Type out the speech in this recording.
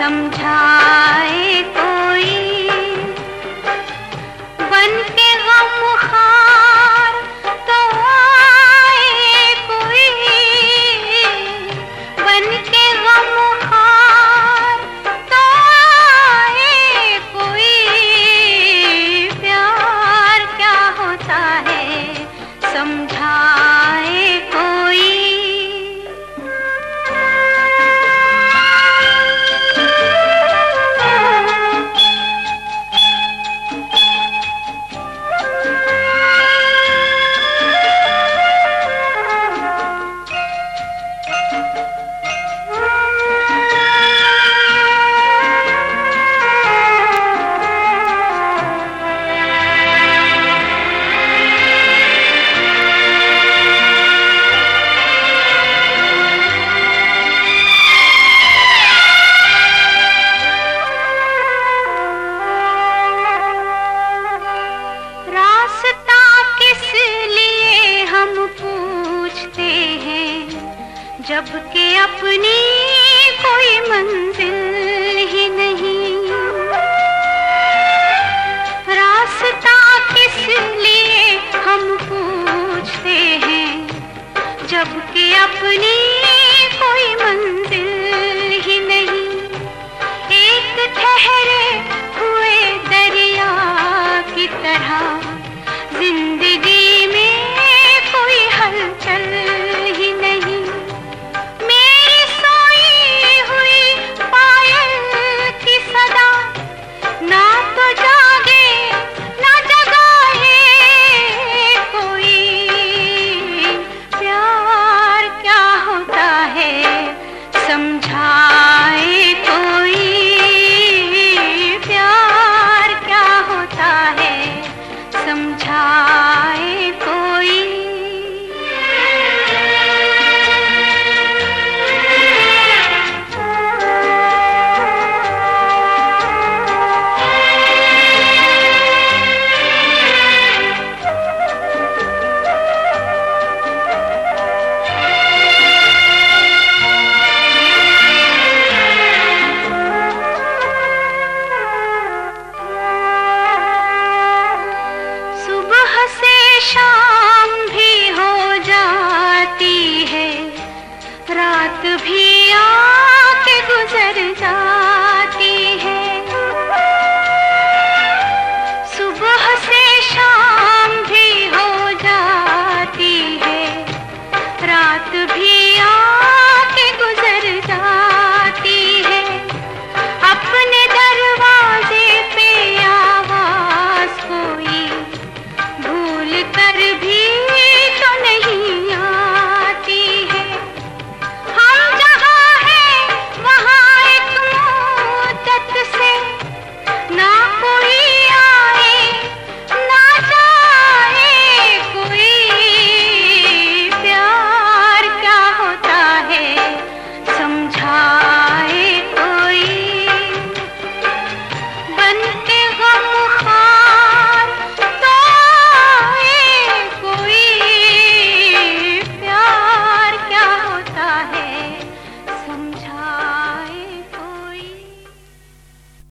समझाए जब के अपनी कोई मंजिल ही नहीं। रास्ता किस लिए हम पूछते हैं? जब के अपनी